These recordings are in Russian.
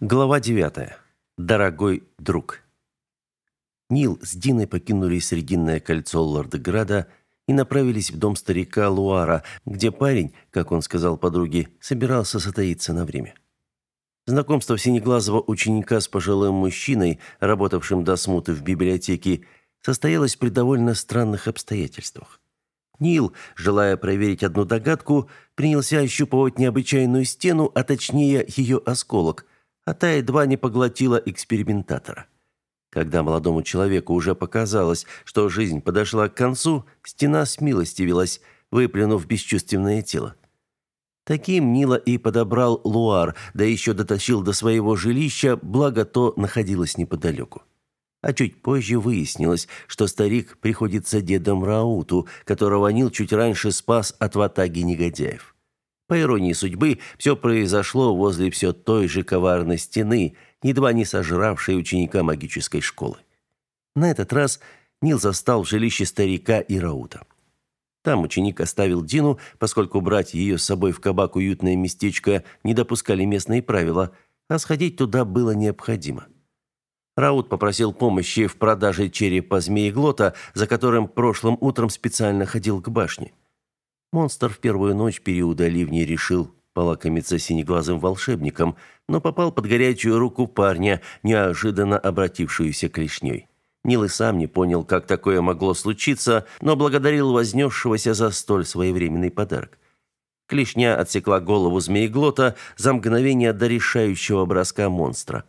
Глава 9. Дорогой друг. Нил с Диной покинули Срединное кольцо Лордеграда и направились в дом старика Луара, где парень, как он сказал подруге, собирался затаиться на время. Знакомство синеглазого ученика с пожилым мужчиной, работавшим до смуты в библиотеке, состоялось при довольно странных обстоятельствах. Нил, желая проверить одну догадку, принялся ощупывать необычайную стену, а точнее ее осколок – а та едва не поглотила экспериментатора. Когда молодому человеку уже показалось, что жизнь подошла к концу, стена смилостивилась, выплюнув бесчувственное тело. Таким Нила и подобрал Луар, да еще дотащил до своего жилища, благо то находилось неподалеку. А чуть позже выяснилось, что старик приходится дедом Рауту, которого Нил чуть раньше спас от ватаги негодяев. По иронии судьбы, все произошло возле все той же коварной стены, едва не сожравшей ученика магической школы. На этот раз Нил застал в жилище старика и Раута. Там ученик оставил Дину, поскольку брать ее с собой в кабак уютное местечко не допускали местные правила, а сходить туда было необходимо. Раут попросил помощи в продаже черепа змееглота, за которым прошлым утром специально ходил к башне. Монстр в первую ночь периода ливней решил полакомиться синеглазым волшебником, но попал под горячую руку парня, неожиданно обратившуюся клешней. Нил и сам не понял, как такое могло случиться, но благодарил вознесшегося за столь своевременный подарок. Клешня отсекла голову змееглота за мгновение до решающего броска монстра.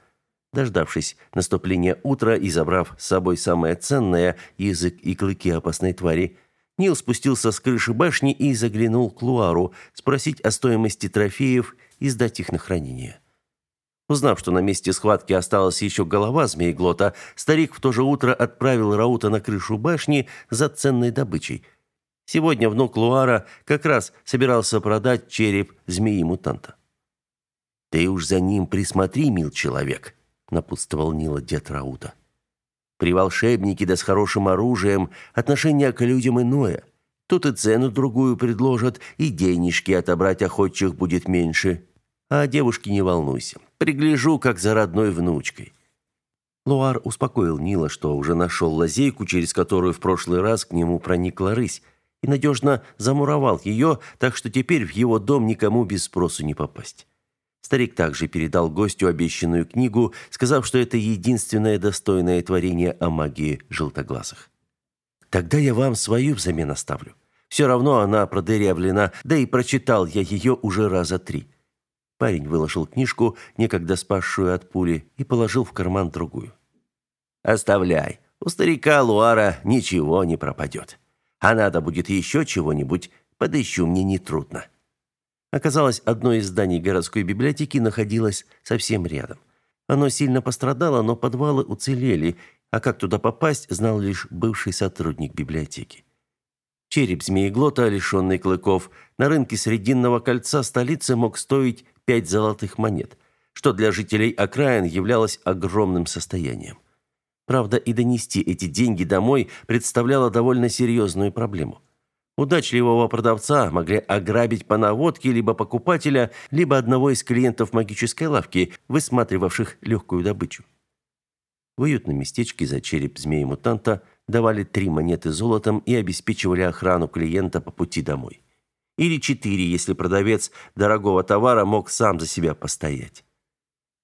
Дождавшись наступления утра и забрав с собой самое ценное – язык и клыки опасной твари, Нил спустился с крыши башни и заглянул к Луару, спросить о стоимости трофеев и сдать их на хранение. Узнав, что на месте схватки осталась еще голова змееглота, старик в то же утро отправил Раута на крышу башни за ценной добычей. Сегодня внук Луара как раз собирался продать череп змеи-мутанта. «Ты уж за ним присмотри, мил человек», — напутствовал Нила дед Раута. При волшебнике да с хорошим оружием отношение к людям иное. Тут и цену другую предложат, и денежки отобрать охотчих будет меньше. А девушке не волнуйся. Пригляжу, как за родной внучкой. Луар успокоил Нила, что уже нашел лазейку, через которую в прошлый раз к нему проникла рысь, и надежно замуровал ее, так что теперь в его дом никому без спросу не попасть. Старик также передал гостю обещанную книгу, сказав, что это единственное достойное творение о магии желтоглазых. «Тогда я вам свою взамен оставлю. Все равно она продырявлена, да и прочитал я ее уже раза три». Парень выложил книжку, некогда спасшую от пули, и положил в карман другую. «Оставляй. У старика Луара ничего не пропадет. А надо будет еще чего-нибудь, подыщу мне нетрудно». Оказалось, одно из зданий городской библиотеки находилось совсем рядом. Оно сильно пострадало, но подвалы уцелели, а как туда попасть, знал лишь бывший сотрудник библиотеки. Череп змееглота, лишенный клыков, на рынке Срединного кольца столицы мог стоить пять золотых монет, что для жителей окраин являлось огромным состоянием. Правда, и донести эти деньги домой представляло довольно серьезную проблему. Удачливого продавца могли ограбить по наводке либо покупателя, либо одного из клиентов магической лавки, высматривавших легкую добычу. В уютном местечке за череп змеи-мутанта давали три монеты золотом и обеспечивали охрану клиента по пути домой. Или четыре, если продавец дорогого товара мог сам за себя постоять.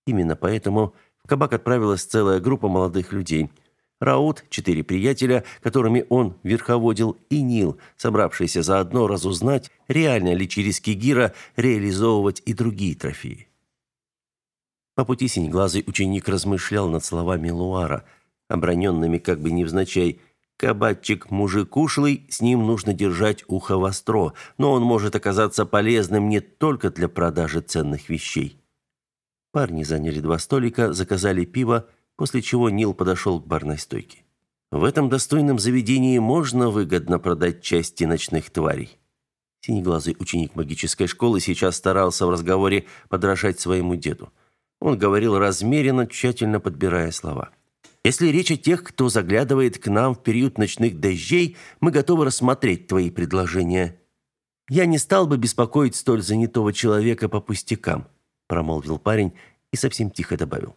Именно поэтому в кабак отправилась целая группа молодых людей – Раут, четыре приятеля, которыми он верховодил, и Нил, собравшийся заодно разузнать, реально ли через Кигира реализовывать и другие трофеи. По пути синеглазый ученик размышлял над словами Луара, оброненными как бы невзначай «Кабатчик мужик ушлый, с ним нужно держать ухо востро, но он может оказаться полезным не только для продажи ценных вещей». Парни заняли два столика, заказали пиво, после чего Нил подошел к барной стойке. В этом достойном заведении можно выгодно продать части ночных тварей. Синеглазый ученик магической школы сейчас старался в разговоре подражать своему деду. Он говорил размеренно, тщательно подбирая слова. Если речь о тех, кто заглядывает к нам в период ночных дождей, мы готовы рассмотреть твои предложения. Я не стал бы беспокоить столь занятого человека по пустякам, промолвил парень и совсем тихо добавил.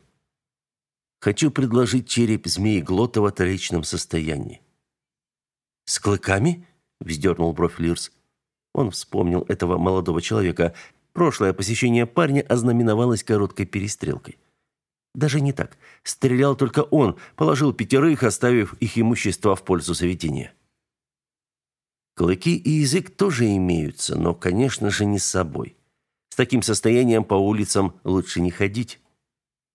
«Хочу предложить череп змеи Глота в отречном состоянии». «С клыками?» – вздернул бровь Лирс. Он вспомнил этого молодого человека. Прошлое посещение парня ознаменовалось короткой перестрелкой. Даже не так. Стрелял только он, положил пятерых, оставив их имущество в пользу заведения. Клыки и язык тоже имеются, но, конечно же, не с собой. С таким состоянием по улицам лучше не ходить.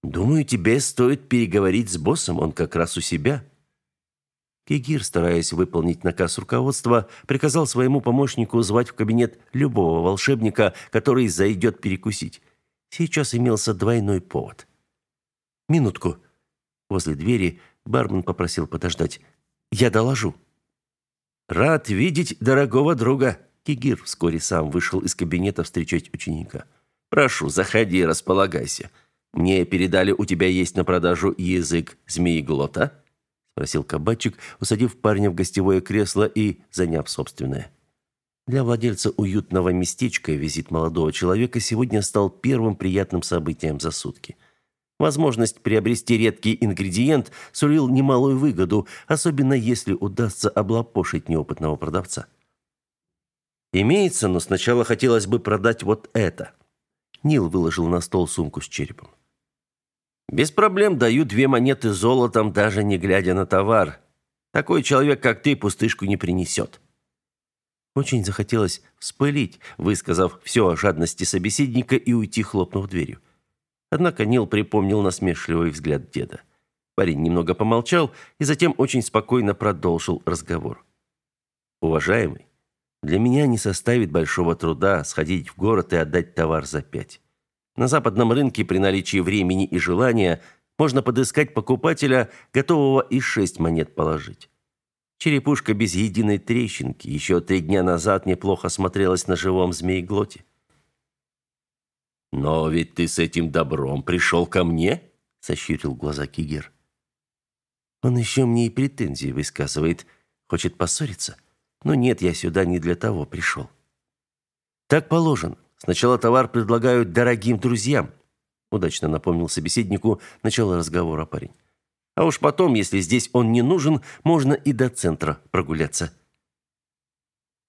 Думаю, тебе стоит переговорить с боссом, он как раз у себя. Кигир, стараясь выполнить наказ руководства, приказал своему помощнику звать в кабинет любого волшебника, который зайдет перекусить. Сейчас имелся двойной повод. Минутку. Возле двери бармен попросил подождать. Я доложу. Рад видеть дорогого друга. Кигир вскоре сам вышел из кабинета встречать ученика. Прошу, заходи, располагайся. Мне передали, у тебя есть на продажу язык змееглота? спросил кабачик, усадив парня в гостевое кресло и заняв собственное. Для владельца уютного местечка визит молодого человека сегодня стал первым приятным событием за сутки. Возможность приобрести редкий ингредиент сулил немалую выгоду, особенно если удастся облапошить неопытного продавца. Имеется, но сначала хотелось бы продать вот это. Нил выложил на стол сумку с черепом. Без проблем даю две монеты золотом, даже не глядя на товар. Такой человек, как ты, пустышку не принесет. Очень захотелось вспылить, высказав все о жадности собеседника и уйти, хлопнув дверью. Однако Нил припомнил насмешливый взгляд деда. Парень немного помолчал и затем очень спокойно продолжил разговор. «Уважаемый, для меня не составит большого труда сходить в город и отдать товар за пять. На западном рынке при наличии времени и желания можно подыскать покупателя, готового и шесть монет положить. Черепушка без единой трещинки еще три дня назад неплохо смотрелась на живом змееглоте. «Но ведь ты с этим добром пришел ко мне?» – сощурил глаза Кигер. «Он еще мне и претензии высказывает. Хочет поссориться? Но нет, я сюда не для того пришел». «Так положено. Сначала товар предлагают дорогим друзьям», – удачно напомнил собеседнику начало разговора парень. «А уж потом, если здесь он не нужен, можно и до центра прогуляться».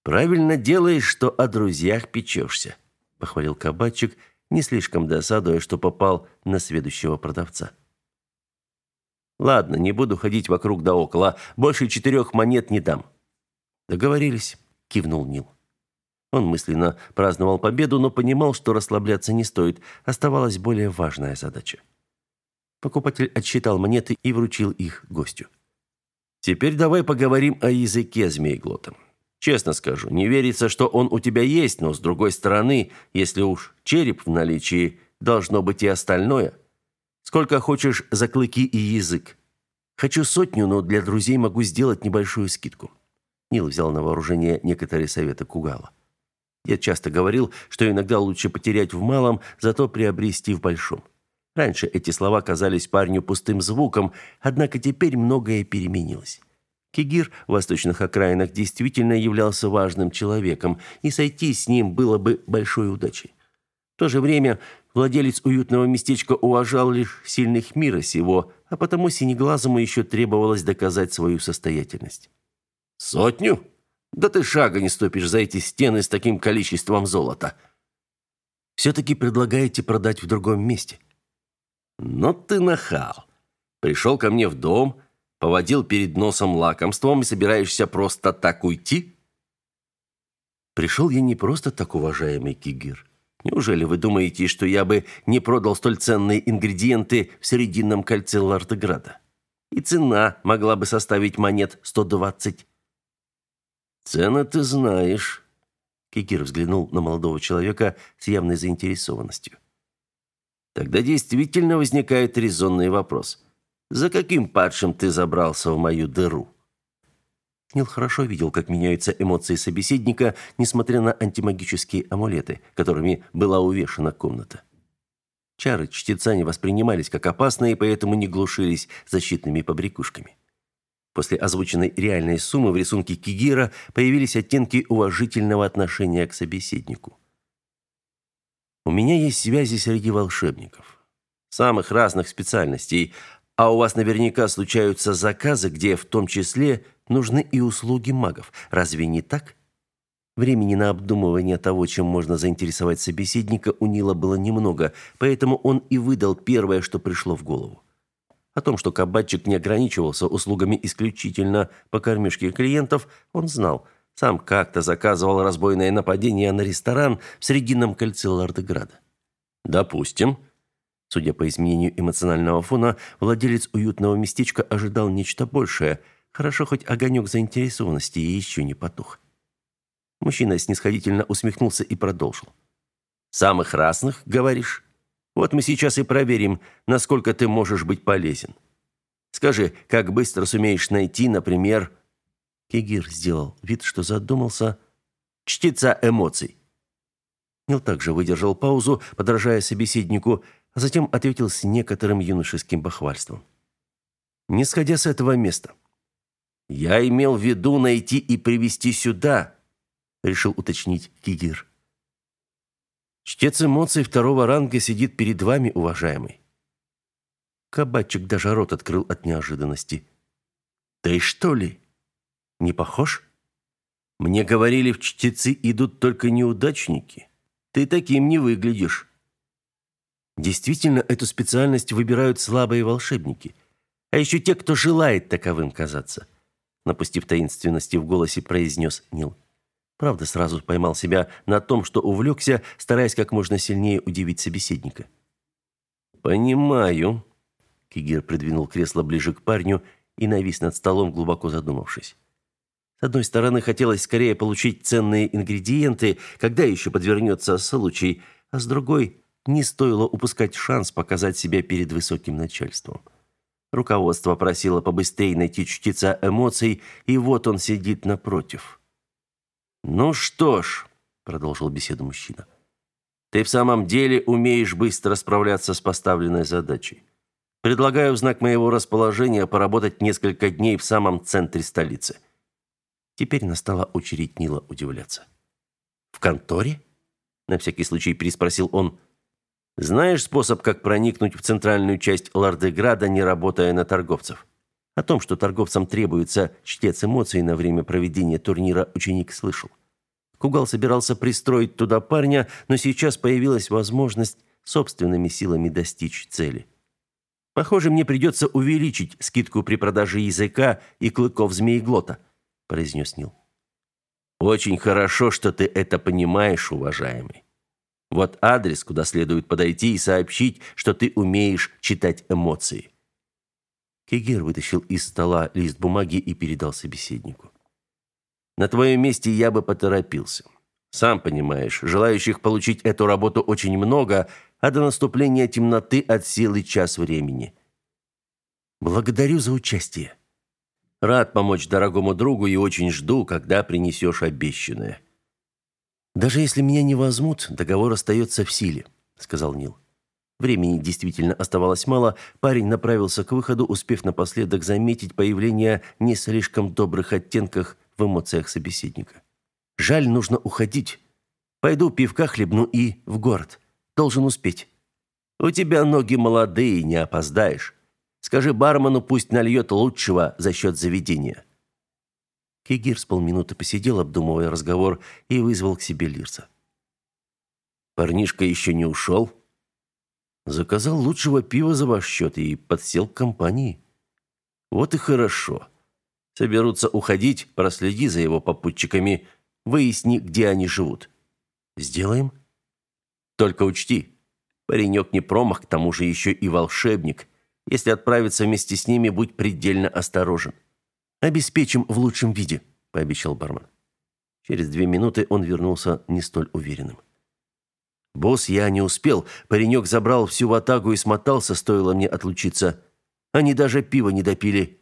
«Правильно делаешь, что о друзьях печешься», – похвалил кабачик – не слишком досадуя, что попал на следующего продавца. Ладно, не буду ходить вокруг да около, больше четырех монет не дам. Договорились, кивнул Нил. Он мысленно праздновал победу, но понимал, что расслабляться не стоит, оставалась более важная задача. Покупатель отсчитал монеты и вручил их гостю. Теперь давай поговорим о языке змееглота. Честно скажу, не верится, что он у тебя есть, но с другой стороны, если уж череп в наличии, должно быть и остальное. Сколько хочешь за клыки и язык? Хочу сотню, но для друзей могу сделать небольшую скидку. Нил взял на вооружение некоторые советы Кугала. Я часто говорил, что иногда лучше потерять в малом, зато приобрести в большом. Раньше эти слова казались парню пустым звуком, однако теперь многое переменилось. Кигир в восточных окраинах действительно являлся важным человеком, и сойти с ним было бы большой удачей. В то же время владелец уютного местечка уважал лишь сильных мира сего, а потому синеглазому еще требовалось доказать свою состоятельность. «Сотню? Да ты шага не ступишь за эти стены с таким количеством золота!» «Все-таки предлагаете продать в другом месте?» «Но ты нахал. Пришел ко мне в дом, Поводил перед носом лакомством и собираешься просто так уйти? Пришел я не просто так, уважаемый Кигир. Неужели вы думаете, что я бы не продал столь ценные ингредиенты в Срединном кольце Лардеграда? И цена могла бы составить монет 120. Цены ты знаешь. Кигир взглянул на молодого человека с явной заинтересованностью. Тогда действительно возникает резонный вопрос. За каким падшим ты забрался в мою дыру?» Нил хорошо видел, как меняются эмоции собеседника, несмотря на антимагические амулеты, которыми была увешана комната. Чары чтеца не воспринимались как опасные, поэтому не глушились защитными побрякушками. После озвученной реальной суммы в рисунке Кигира появились оттенки уважительного отношения к собеседнику. «У меня есть связи среди волшебников. Самых разных специальностей. А у вас наверняка случаются заказы, где в том числе нужны и услуги магов. Разве не так? Времени на обдумывание того, чем можно заинтересовать собеседника, у Нила было немного, поэтому он и выдал первое, что пришло в голову. О том, что кабачик не ограничивался услугами исключительно по кормежке клиентов, он знал. Сам как-то заказывал разбойное нападение на ресторан в Срединном кольце Лордеграда. «Допустим», Судя по изменению эмоционального фона, владелец уютного местечка ожидал нечто большее. Хорошо, хоть огонек заинтересованности еще не потух. Мужчина снисходительно усмехнулся и продолжил. «Самых разных, говоришь? Вот мы сейчас и проверим, насколько ты можешь быть полезен. Скажи, как быстро сумеешь найти, например...» Кигир сделал вид, что задумался. «Чтеца эмоций». Нил также выдержал паузу, подражая собеседнику, а затем ответил с некоторым юношеским бахвальством. «Не сходя с этого места. Я имел в виду найти и привести сюда», решил уточнить Кигир. Чтец эмоций второго ранга сидит перед вами, уважаемый. Кабачик даже рот открыл от неожиданности. Ты что ли? Не похож? Мне говорили, в чтецы идут только неудачники. Ты таким не выглядишь. Действительно, эту специальность выбирают слабые волшебники, а еще те, кто желает таковым казаться, напустив таинственности в голосе, произнес Нил. Правда, сразу поймал себя на том, что увлекся, стараясь как можно сильнее удивить собеседника. «Понимаю». Кигир придвинул кресло ближе к парню и навис над столом, глубоко задумавшись. С одной стороны, хотелось скорее получить ценные ингредиенты, когда еще подвернется случай, а с другой, не стоило упускать шанс показать себя перед высоким начальством. Руководство просило побыстрее найти чтеца эмоций, и вот он сидит напротив. «Ну что ж», — продолжил беседу мужчина, «ты в самом деле умеешь быстро справляться с поставленной задачей. Предлагаю в знак моего расположения поработать несколько дней в самом центре столицы». Теперь настала очередь Нила удивляться. «В конторе?» — на всякий случай переспросил он. «Знаешь способ, как проникнуть в центральную часть Лардеграда, не работая на торговцев?» О том, что торговцам требуется чтец эмоций на время проведения турнира, ученик слышал. Кугал собирался пристроить туда парня, но сейчас появилась возможность собственными силами достичь цели. Похоже, мне придется увеличить скидку при продаже языка и клыков змееглота, произнес Нил. Очень хорошо, что ты это понимаешь, уважаемый. Вот адрес, куда следует подойти и сообщить, что ты умеешь читать эмоции. Кегер вытащил из стола лист бумаги и передал собеседнику. На твоем месте я бы поторопился. Сам понимаешь, желающих получить эту работу очень много, а до наступления темноты от силы час времени. Благодарю за участие. Рад помочь дорогому другу и очень жду, когда принесешь обещанное. Даже если меня не возьмут, договор остается в силе, сказал Нил. Времени действительно оставалось мало, парень направился к выходу, успев напоследок заметить появление не слишком добрых оттенках в эмоциях собеседника. «Жаль, нужно уходить. Пойду пивка хлебну и в город. Должен успеть». «У тебя ноги молодые, не опоздаешь. Скажи бармену, пусть нальет лучшего за счет заведения». Кигир с полминуты посидел, обдумывая разговор, и вызвал к себе Лирса. «Парнишка еще не ушел?» Заказал лучшего пива за ваш счет и подсел к компании. Вот и хорошо. Соберутся уходить, проследи за его попутчиками, выясни, где они живут. Сделаем. Только учти, паренек не промах, к тому же еще и волшебник. Если отправиться вместе с ними, будь предельно осторожен. Обеспечим в лучшем виде, пообещал бармен. Через две минуты он вернулся не столь уверенным. Босс, я не успел. Паренек забрал всю ватагу и смотался, стоило мне отлучиться. Они даже пива не допили.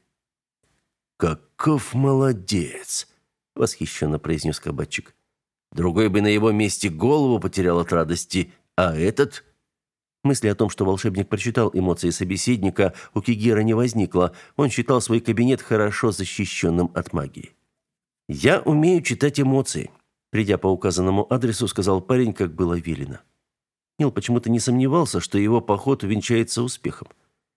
Каков молодец, восхищенно произнес кабачик. Другой бы на его месте голову потерял от радости, а этот Мысли о том, что волшебник прочитал эмоции собеседника, у Кигера не возникло. Он считал свой кабинет хорошо защищенным от магии. «Я умею читать эмоции», Придя по указанному адресу, сказал парень, как было велено. Нил почему-то не сомневался, что его поход увенчается успехом.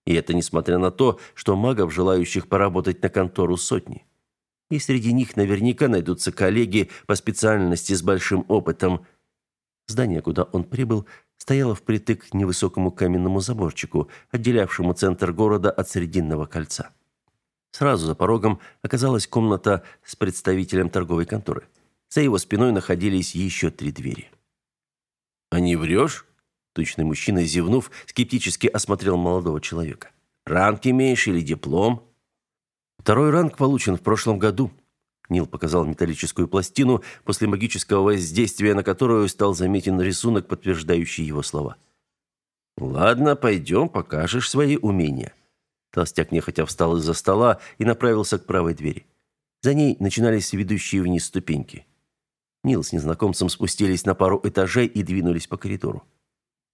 И это несмотря на то, что магов, желающих поработать на контору, сотни. И среди них наверняка найдутся коллеги по специальности с большим опытом. Здание, куда он прибыл, стояло впритык к невысокому каменному заборчику, отделявшему центр города от Срединного кольца. Сразу за порогом оказалась комната с представителем торговой конторы. За его спиной находились еще три двери. «А не врешь?» Тучный мужчина, зевнув, скептически осмотрел молодого человека. «Ранг имеешь или диплом?» «Второй ранг получен в прошлом году», Нил показал металлическую пластину, после магического воздействия на которую стал заметен рисунок, подтверждающий его слова. «Ладно, пойдем, покажешь свои умения». Толстяк нехотя встал из-за стола и направился к правой двери. За ней начинались ведущие вниз ступеньки. Нил с незнакомцем спустились на пару этажей и двинулись по коридору.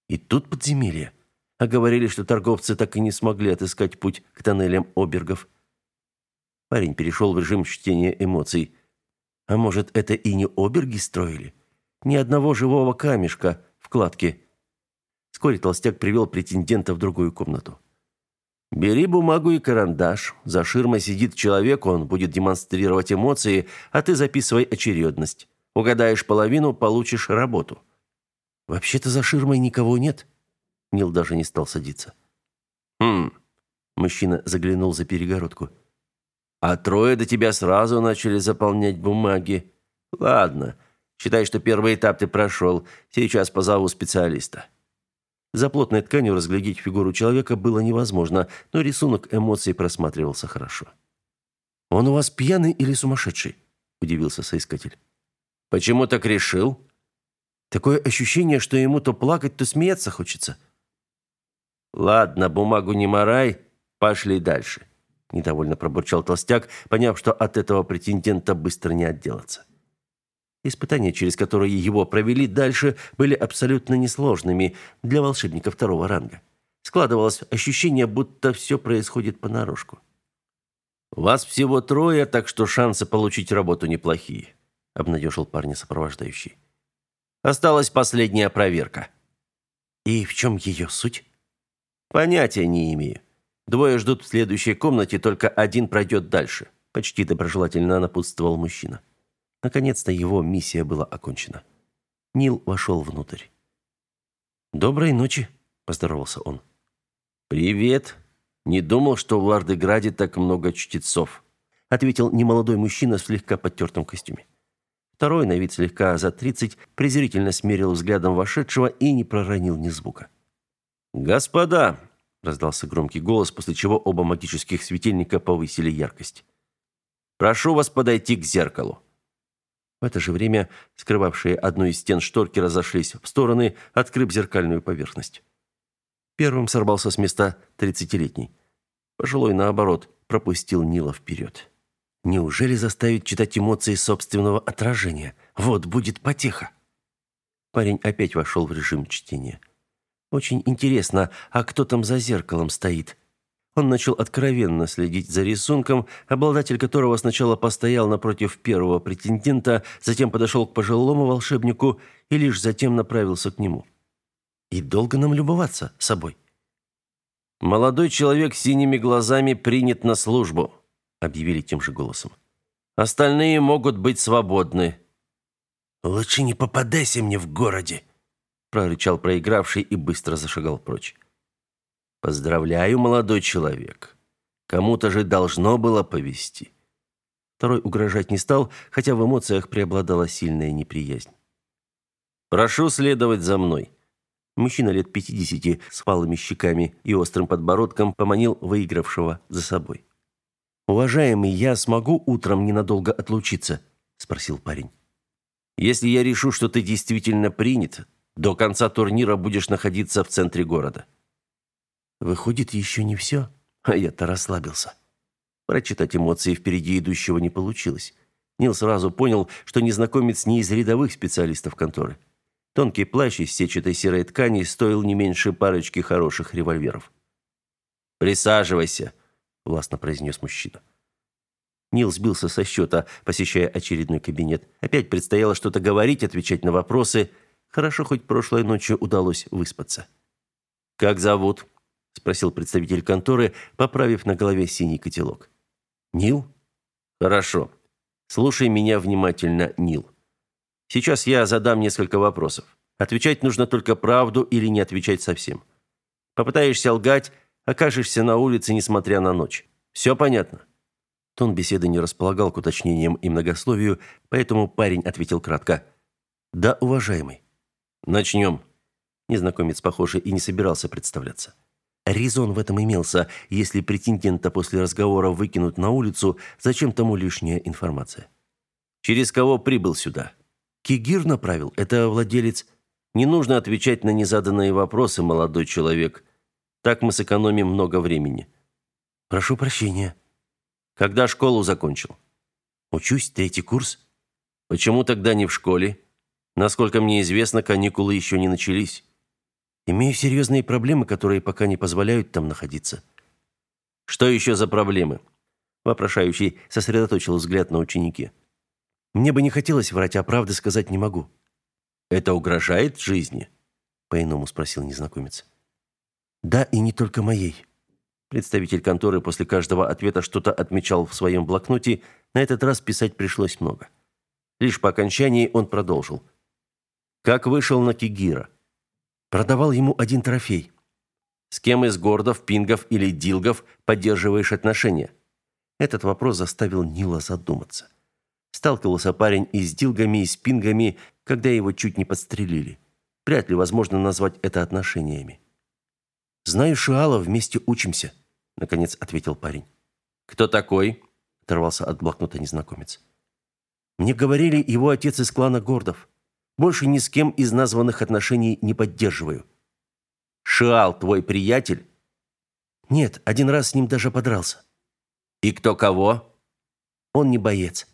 И тут подземелье. А говорили, что торговцы так и не смогли отыскать путь к тоннелям обергов. Парень перешел в режим чтения эмоций. А может, это и не оберги строили? Ни одного живого камешка в кладке. Вскоре толстяк привел претендента в другую комнату. «Бери бумагу и карандаш. За ширмой сидит человек, он будет демонстрировать эмоции, а ты записывай очередность. Угадаешь половину, получишь работу». Вообще-то за ширмой никого нет. Нил даже не стал садиться. Хм. Мужчина заглянул за перегородку. А трое до тебя сразу начали заполнять бумаги. Ладно, считай, что первый этап ты прошел. Сейчас позову специалиста. За плотной тканью разглядеть фигуру человека было невозможно, но рисунок эмоций просматривался хорошо. «Он у вас пьяный или сумасшедший?» – удивился соискатель. «Почему так решил?» Такое ощущение, что ему то плакать, то смеяться хочется. Ладно, бумагу не морай, пошли дальше, недовольно пробурчал толстяк, поняв, что от этого претендента быстро не отделаться. Испытания, через которые его провели дальше, были абсолютно несложными для волшебника второго ранга. Складывалось ощущение, будто все происходит понарошку. «Вас всего трое, так что шансы получить работу неплохие», — обнадежил парня сопровождающий. Осталась последняя проверка. И в чем ее суть? Понятия не имею. Двое ждут в следующей комнате, только один пройдет дальше. Почти доброжелательно напутствовал мужчина. Наконец-то его миссия была окончена. Нил вошел внутрь. «Доброй ночи», – поздоровался он. «Привет. Не думал, что в Лардеграде так много чтецов», – ответил немолодой мужчина в слегка подтертом костюме. Второй, на вид слегка за тридцать, презрительно смерил взглядом вошедшего и не проронил ни звука. «Господа!» – раздался громкий голос, после чего оба магических светильника повысили яркость. «Прошу вас подойти к зеркалу». В это же время скрывавшие одну из стен шторки разошлись в стороны, открыв зеркальную поверхность. Первым сорвался с места тридцатилетний. Пожилой, наоборот, пропустил Нила вперед. Неужели заставить читать эмоции собственного отражения? Вот будет потеха. Парень опять вошел в режим чтения. Очень интересно, а кто там за зеркалом стоит? Он начал откровенно следить за рисунком, обладатель которого сначала постоял напротив первого претендента, затем подошел к пожилому волшебнику и лишь затем направился к нему. И долго нам любоваться собой. Молодой человек с синими глазами принят на службу объявили тем же голосом. Остальные могут быть свободны. Лучше не попадайся мне в городе, прорычал проигравший и быстро зашагал прочь. Поздравляю, молодой человек. Кому-то же должно было повести. Второй угрожать не стал, хотя в эмоциях преобладала сильная неприязнь. Прошу следовать за мной. Мужчина лет пятидесяти с палыми щеками и острым подбородком поманил выигравшего за собой. «Уважаемый, я смогу утром ненадолго отлучиться?» – спросил парень. «Если я решу, что ты действительно принят, до конца турнира будешь находиться в центре города». Выходит, еще не все, а я-то расслабился. Прочитать эмоции впереди идущего не получилось. Нил сразу понял, что незнакомец не из рядовых специалистов конторы. Тонкий плащ из сетчатой серой ткани стоил не меньше парочки хороших револьверов. «Присаживайся», властно произнес мужчина. Нил сбился со счета, посещая очередной кабинет. Опять предстояло что-то говорить, отвечать на вопросы. Хорошо, хоть прошлой ночью удалось выспаться. «Как зовут?» – спросил представитель конторы, поправив на голове синий котелок. «Нил?» «Хорошо. Слушай меня внимательно, Нил. Сейчас я задам несколько вопросов. Отвечать нужно только правду или не отвечать совсем. Попытаешься лгать, окажешься на улице, несмотря на ночь. Все понятно?» Тон беседы не располагал к уточнениям и многословию, поэтому парень ответил кратко. «Да, уважаемый». «Начнем». Незнакомец, похоже, и не собирался представляться. Резон в этом имелся. Если претендента после разговора выкинут на улицу, зачем тому лишняя информация? «Через кого прибыл сюда?» «Кигир направил. Это владелец...» «Не нужно отвечать на незаданные вопросы, молодой человек. Так мы сэкономим много времени». «Прошу прощения». Когда школу закончил? Учусь, третий курс. Почему тогда не в школе? Насколько мне известно, каникулы еще не начались. Имею серьезные проблемы, которые пока не позволяют там находиться. Что еще за проблемы? Вопрошающий сосредоточил взгляд на ученике. Мне бы не хотелось врать, а правды сказать не могу. Это угрожает жизни? По-иному спросил незнакомец. Да, и не только моей. Представитель конторы после каждого ответа что-то отмечал в своем блокноте, на этот раз писать пришлось много. Лишь по окончании он продолжил. «Как вышел на Кигира?» «Продавал ему один трофей». «С кем из гордов, пингов или дилгов поддерживаешь отношения?» Этот вопрос заставил Нила задуматься. Сталкивался парень и с дилгами, и с пингами, когда его чуть не подстрелили. Вряд ли возможно назвать это отношениями. Знаю Шиала, вместе учимся, наконец ответил парень. Кто такой? оторвался от блокнота незнакомец. Мне говорили, его отец из клана Гордов. Больше ни с кем из названных отношений не поддерживаю. Шиал твой приятель? Нет, один раз с ним даже подрался. И кто кого? Он не боец,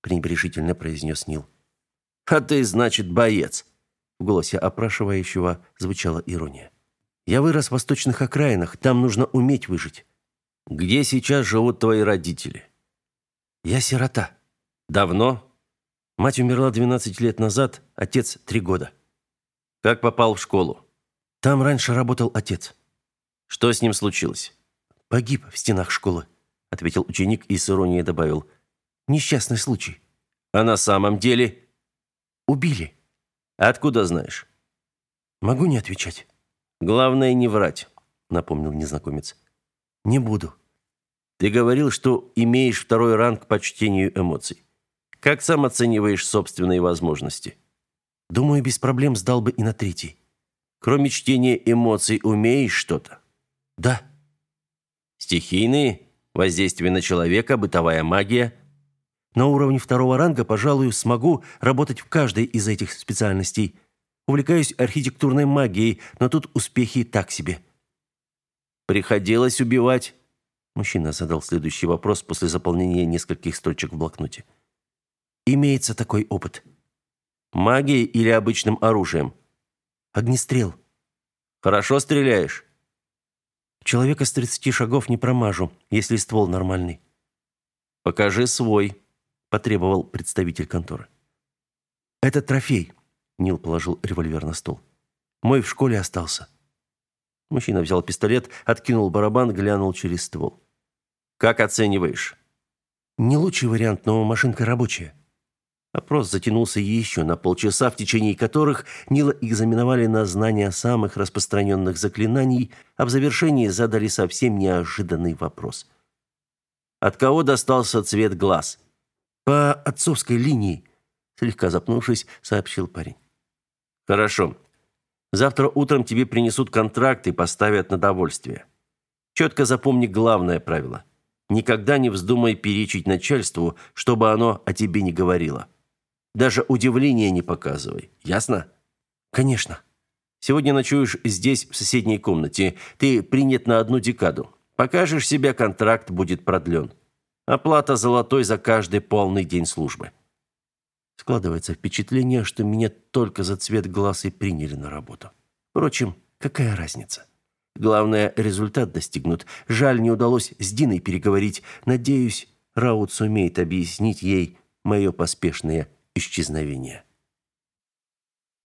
пренебрежительно произнес Нил. А ты, значит, боец. В голосе опрашивающего звучала ирония. Я вырос в восточных окраинах, там нужно уметь выжить. Где сейчас живут твои родители? Я сирота. Давно? Мать умерла 12 лет назад, отец три года. Как попал в школу? Там раньше работал отец. Что с ним случилось? Погиб в стенах школы, ответил ученик и с иронией добавил: несчастный случай. А на самом деле убили. Откуда знаешь? Могу не отвечать. Главное не врать, напомнил незнакомец. Не буду. Ты говорил, что имеешь второй ранг по чтению эмоций. Как сам оцениваешь собственные возможности? Думаю, без проблем сдал бы и на третий. Кроме чтения эмоций, умеешь что-то? Да. Стихийные, воздействие на человека, бытовая магия. На уровне второго ранга, пожалуй, смогу работать в каждой из этих специальностей. Увлекаюсь архитектурной магией, но тут успехи так себе. Приходилось убивать? Мужчина задал следующий вопрос после заполнения нескольких строчек в блокноте. Имеется такой опыт. Магией или обычным оружием? Огнестрел. Хорошо стреляешь? Человека с 30 шагов не промажу, если ствол нормальный. Покажи свой, потребовал представитель конторы. Это трофей. Нил положил револьвер на стол. Мой в школе остался. Мужчина взял пистолет, откинул барабан, глянул через ствол. Как оцениваешь? Не лучший вариант, но машинка рабочая. Опрос затянулся еще на полчаса, в течение которых Нила экзаменовали на знания самых распространенных заклинаний, а в завершении задали совсем неожиданный вопрос. От кого достался цвет глаз? По отцовской линии, слегка запнувшись, сообщил парень. Хорошо. Завтра утром тебе принесут контракт и поставят на довольствие. Четко запомни главное правило. Никогда не вздумай перечить начальству, чтобы оно о тебе не говорило. Даже удивления не показывай. Ясно? Конечно. Сегодня ночуешь здесь, в соседней комнате. Ты принят на одну декаду. Покажешь себя, контракт будет продлен. Оплата золотой за каждый полный день службы. Складывается впечатление, что меня только за цвет глаз и приняли на работу. Впрочем, какая разница? Главное, результат достигнут. Жаль, не удалось с Диной переговорить. Надеюсь, Раут сумеет объяснить ей мое поспешное исчезновение.